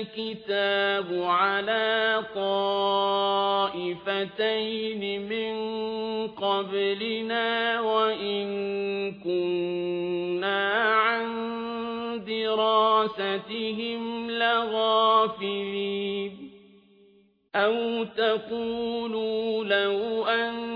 الكتاب على طائفتين من قبلنا وإن كنا عن دراستهم لغافلين أو تقولوا لو أنا